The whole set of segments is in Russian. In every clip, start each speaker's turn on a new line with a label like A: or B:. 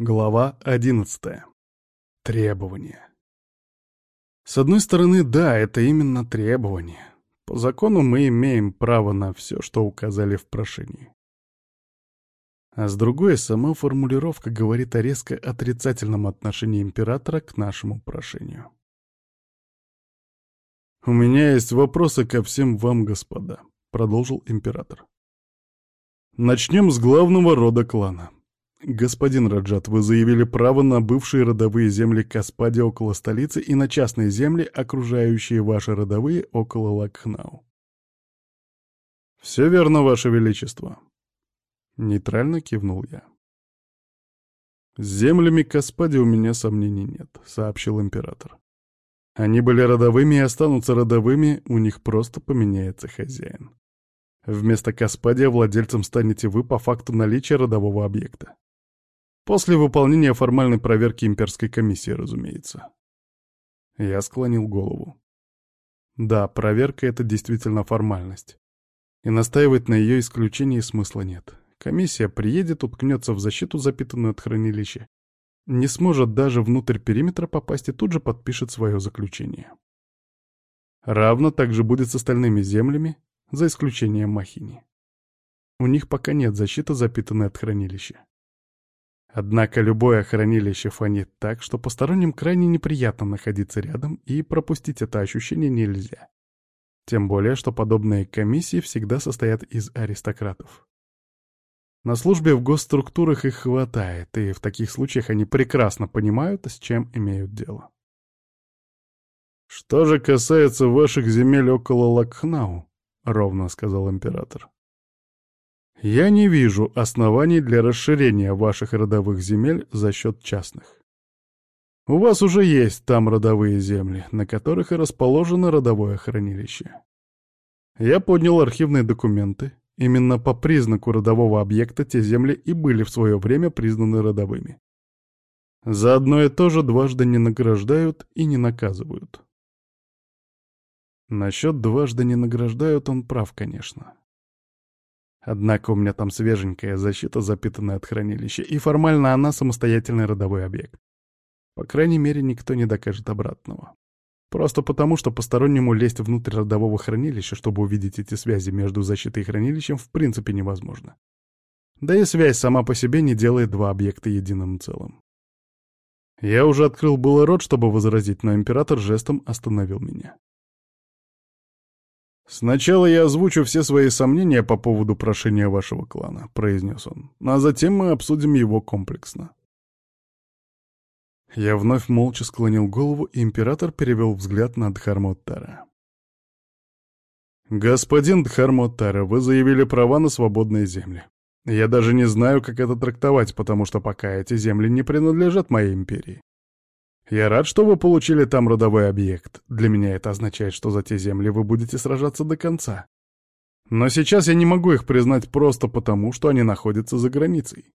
A: Глава 11. Требования. С одной стороны, да, это именно требования. По закону мы имеем право на все, что указали в прошении. А с другой, сама формулировка говорит о резко отрицательном отношении императора к нашему прошению. «У меня есть вопросы ко всем вам, господа», — продолжил император. «Начнем с главного рода клана. «Господин Раджат, вы заявили право на бывшие родовые земли Каспади около столицы и на частные земли, окружающие ваши родовые около Лакхнау». «Все верно, Ваше Величество», — нейтрально кивнул я. «С землями Каспади у меня сомнений нет», — сообщил император. «Они были родовыми и останутся родовыми, у них просто поменяется хозяин. Вместо Каспадия владельцем станете вы по факту наличия родового объекта. После выполнения формальной проверки имперской комиссии, разумеется. Я склонил голову. Да, проверка — это действительно формальность. И настаивать на ее исключении смысла нет. Комиссия приедет, уткнется в защиту, запитанную от хранилища, не сможет даже внутрь периметра попасть и тут же подпишет свое заключение. Равно также будет с остальными землями, за исключением Махини. У них пока нет защиты, запитанной от хранилища. Однако любое хранилище фонит так, что посторонним крайне неприятно находиться рядом, и пропустить это ощущение нельзя. Тем более, что подобные комиссии всегда состоят из аристократов. На службе в госструктурах их хватает, и в таких случаях они прекрасно понимают, с чем имеют дело. «Что же касается ваших земель около Лакхнау», — ровно сказал император, я не вижу оснований для расширения ваших родовых земель за счет частных. У вас уже есть там родовые земли, на которых и расположено родовое хранилище. Я поднял архивные документы. Именно по признаку родового объекта те земли и были в свое время признаны родовыми. За одно и то же дважды не награждают и не наказывают. Насчет дважды не награждают он прав, конечно. Однако у меня там свеженькая защита, запитанная от хранилища, и формально она самостоятельный родовой объект. По крайней мере, никто не докажет обратного. Просто потому, что постороннему лезть внутрь родового хранилища, чтобы увидеть эти связи между защитой и хранилищем, в принципе невозможно. Да и связь сама по себе не делает два объекта единым целым. Я уже открыл было рот, чтобы возразить, но император жестом остановил меня. «Сначала я озвучу все свои сомнения по поводу прошения вашего клана», — произнес он, «а затем мы обсудим его комплексно». Я вновь молча склонил голову, и император перевел взгляд на Дхармоттара. «Господин Дхармоттара, вы заявили права на свободные земли. Я даже не знаю, как это трактовать, потому что пока эти земли не принадлежат моей империи. Я рад, что вы получили там родовой объект. Для меня это означает, что за те земли вы будете сражаться до конца. Но сейчас я не могу их признать просто потому, что они находятся за границей.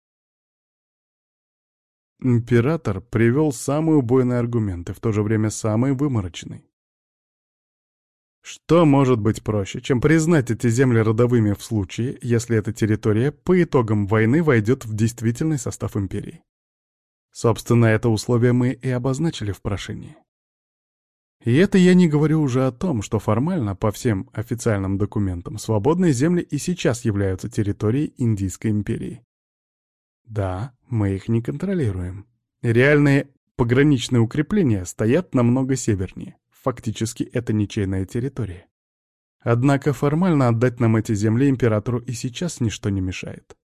A: Император привел самые убойные аргументы, в то же время самый выморочный. Что может быть проще, чем признать эти земли родовыми в случае, если эта территория по итогам войны войдет в действительный состав империи? Собственно, это условие мы и обозначили в прошении. И это я не говорю уже о том, что формально, по всем официальным документам, свободные земли и сейчас являются территорией Индийской империи. Да, мы их не контролируем. Реальные пограничные укрепления стоят намного севернее. Фактически это ничейная территория. Однако формально отдать нам эти земли императору и сейчас ничто не мешает.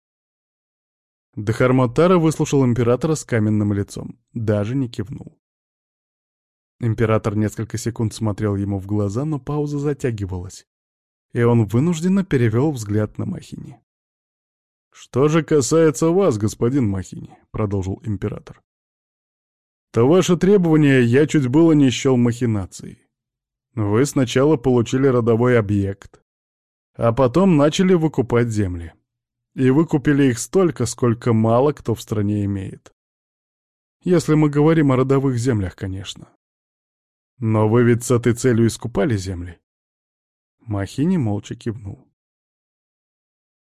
A: Дахармотара выслушал императора с каменным лицом, даже не кивнул. Император несколько секунд смотрел ему в глаза, но пауза затягивалась, и он вынужденно перевел взгляд на Махини. «Что же касается вас, господин Махини», — продолжил император, — «то ваши требования я чуть было не счел махинацией. Вы сначала получили родовой объект, а потом начали выкупать земли. И выкупили их столько, сколько мало кто в стране имеет. Если мы говорим о родовых землях, конечно. Но вы ведь с этой целью искупали земли? Махини молча кивнул.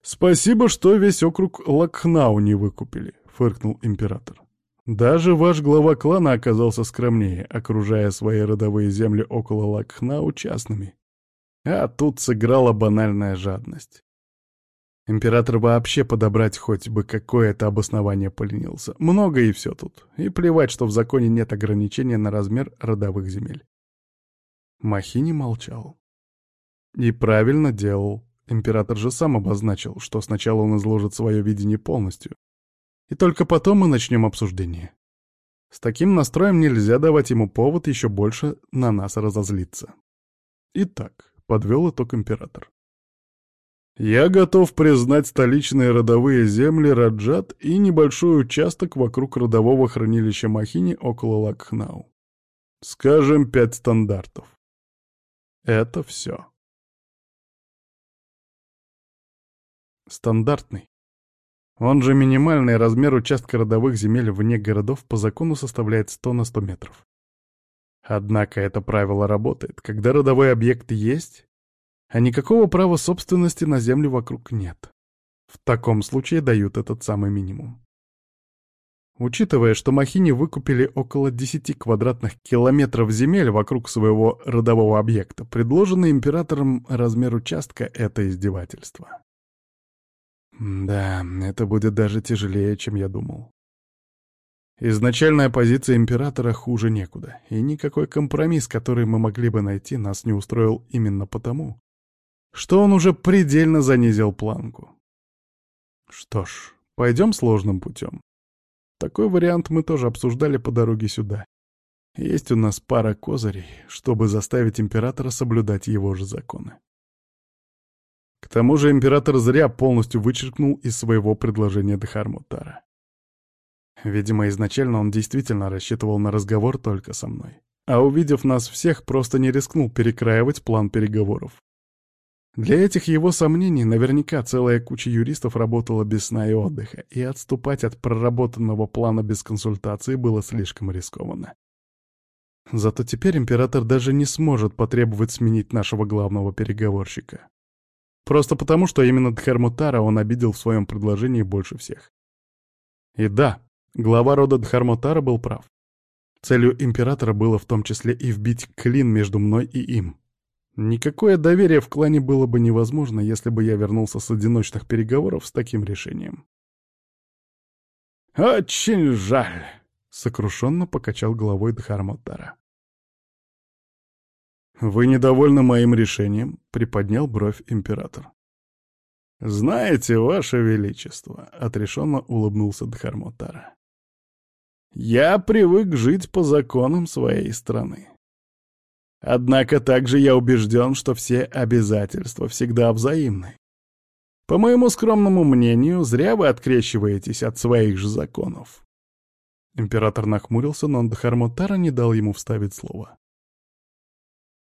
A: «Спасибо, что весь округ Лакхнау не выкупили», — фыркнул император. Даже ваш глава клана оказался скромнее, окружая свои родовые земли около Лакхнау частными. А тут сыграла банальная жадность. Император вообще подобрать хоть бы какое-то обоснование поленился. Много и все тут. И плевать, что в законе нет ограничения на размер родовых земель. Махини молчал. И правильно делал. Император же сам обозначил, что сначала он изложит свое видение полностью, и только потом мы начнем обсуждение. С таким настроем нельзя давать ему повод еще больше на нас разозлиться. Итак, подвел итог император. Я готов признать столичные родовые земли Раджат и небольшой участок вокруг родового хранилища Махини около Лакхнау. Скажем, пять стандартов. Это все. Стандартный. Он же минимальный размер участка родовых земель вне городов по закону составляет 100 на 100 метров. Однако это правило работает, когда родовой объект есть, а никакого права собственности на землю вокруг нет. В таком случае дают этот самый минимум. Учитывая, что Махини выкупили около 10 квадратных километров земель вокруг своего родового объекта, предложенный императором размер участка — это издевательство. Да, это будет даже тяжелее, чем я думал. Изначальная позиция императора хуже некуда, и никакой компромисс, который мы могли бы найти, нас не устроил именно потому, что он уже предельно занизил планку. Что ж, пойдем сложным путем. Такой вариант мы тоже обсуждали по дороге сюда. Есть у нас пара козырей, чтобы заставить императора соблюдать его же законы. К тому же император зря полностью вычеркнул из своего предложения Дхармутара. Видимо, изначально он действительно рассчитывал на разговор только со мной. А увидев нас всех, просто не рискнул перекраивать план переговоров. Для этих его сомнений наверняка целая куча юристов работала без сна и отдыха, и отступать от проработанного плана без консультации было слишком рискованно. Зато теперь император даже не сможет потребовать сменить нашего главного переговорщика. Просто потому, что именно Дхармутара он обидел в своем предложении больше всех. И да, глава рода Дхармутара был прав. Целью императора было в том числе и вбить клин между мной и им. Никакое доверие в клане было бы невозможно, если бы я вернулся с одиночных переговоров с таким решением. «Очень жаль», — сокрушенно покачал головой Дхармутара. «Вы недовольны моим решением?» — приподнял бровь император. «Знаете, Ваше Величество», — отрешенно улыбнулся Дхармотара. «Я привык жить по законам своей страны. Однако также я убежден, что все обязательства всегда взаимны. По моему скромному мнению, зря вы открещиваетесь от своих же законов». Император нахмурился, но Дхармотара не дал ему вставить слово.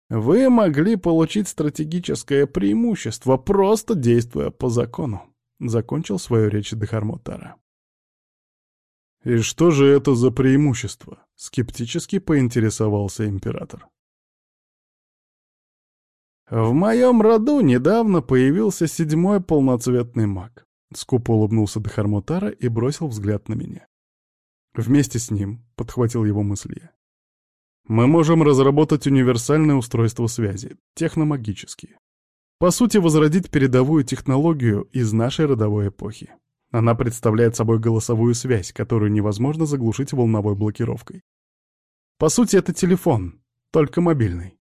A: Вы могли получить стратегическое преимущество, просто действуя по закону», — закончил свою речь Дхармотара. «И что же это за преимущество?» — скептически поинтересовался император. «В моем роду недавно появился седьмой полноцветный маг», — скупо улыбнулся Дхармотара и бросил взгляд на меня. Вместе с ним подхватил его мысли мы можем разработать универсальное устройство связи, техномагические. По сути, возродить передовую технологию из нашей родовой эпохи. Она представляет собой голосовую связь, которую невозможно заглушить волновой блокировкой. По сути, это телефон, только мобильный.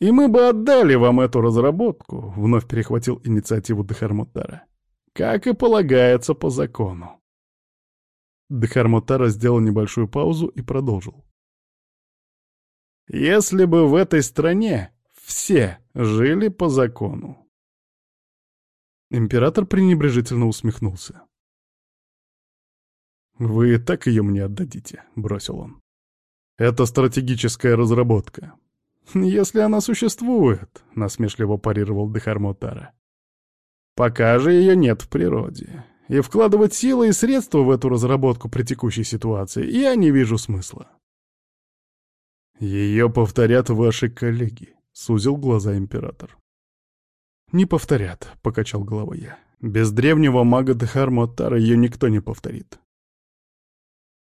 A: «И мы бы отдали вам эту разработку», — вновь перехватил инициативу Дхармутара. «Как и полагается по закону». Дхармутара сделал небольшую паузу и продолжил. Если бы в этой стране все жили по закону. Император пренебрежительно усмехнулся. «Вы так ее мне отдадите», — бросил он. «Это стратегическая разработка». «Если она существует», — насмешливо парировал Дехармотара. «Пока же ее нет в природе. И вкладывать силы и средства в эту разработку при текущей ситуации я не вижу смысла». «Ее повторят ваши коллеги», — сузил глаза император. «Не повторят», — покачал головой я. «Без древнего мага Дхармотара ее никто не повторит.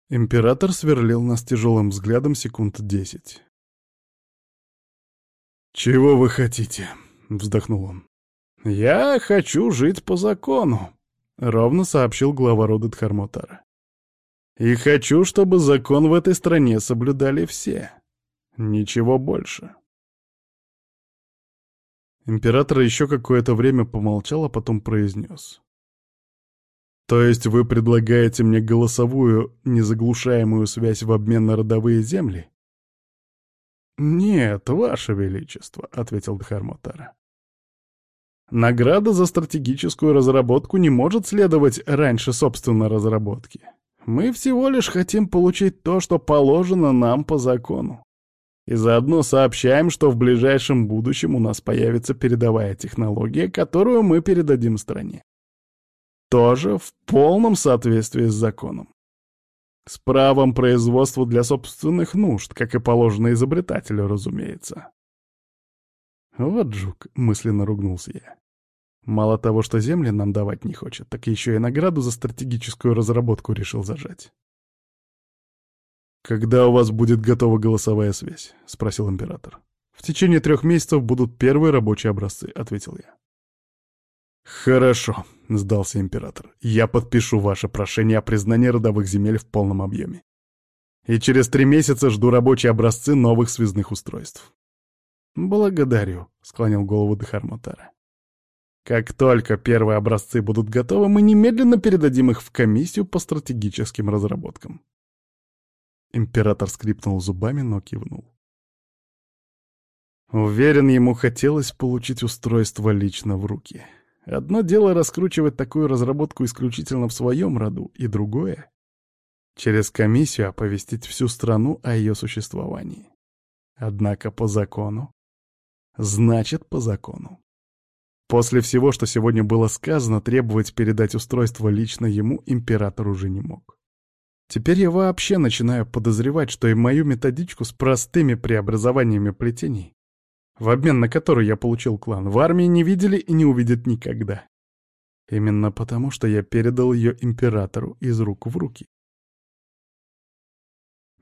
A: Император сверлил нас тяжелым взглядом секунд десять. «Чего вы хотите?» — вздохнул он. «Я хочу жить по закону», — ровно сообщил глава рода Дхармотара. «И хочу, чтобы закон в этой стране соблюдали все. Ничего больше». Император еще какое-то время помолчал, а потом произнес. То есть вы предлагаете мне голосовую, незаглушаемую связь в обмен на родовые земли? Нет, ваше величество, ответил Дхармотара. Награда за стратегическую разработку не может следовать раньше собственной разработки. Мы всего лишь хотим получить то, что положено нам по закону. И заодно сообщаем, что в ближайшем будущем у нас появится передовая технология, которую мы передадим стране. Тоже в полном соответствии с законом. С правом производства для собственных нужд, как и положено изобретателю, разумеется. Вот жук, мысленно ругнулся я. Мало того, что земли нам давать не хочет, так еще и награду за стратегическую разработку решил зажать. «Когда у вас будет готова голосовая связь?» — спросил император. «В течение трех месяцев будут первые рабочие образцы», — ответил я. «Хорошо», — сдался император. «Я подпишу ваше прошение о признании родовых земель в полном объеме. И через три месяца жду рабочие образцы новых связных устройств». «Благодарю», — склонил голову Дхарматара. «Как только первые образцы будут готовы, мы немедленно передадим их в комиссию по стратегическим разработкам». Император скрипнул зубами, но кивнул. Уверен, ему хотелось получить устройство лично в руки. Одно дело раскручивать такую разработку исключительно в своем роду, и другое — через комиссию оповестить всю страну о ее существовании. Однако по закону. Значит, по закону. После всего, что сегодня было сказано, требовать передать устройство лично ему император уже не мог. Теперь я вообще начинаю подозревать, что и мою методичку с простыми преобразованиями плетений в обмен на который я получил клан, в армии не видели и не увидят никогда. Именно потому, что я передал ее императору из рук в руки.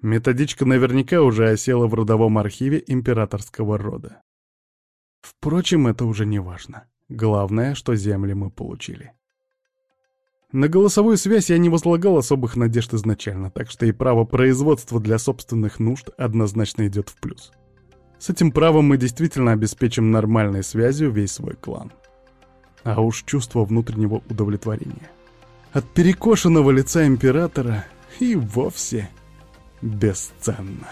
A: Методичка наверняка уже осела в родовом архиве императорского рода. Впрочем, это уже не важно. Главное, что земли мы получили. На голосовую связь я не возлагал особых надежд изначально, так что и право производства для собственных нужд однозначно идет в плюс. С этим правом мы действительно обеспечим нормальной связью весь свой клан. А уж чувство внутреннего удовлетворения. От перекошенного лица императора и вовсе бесценно.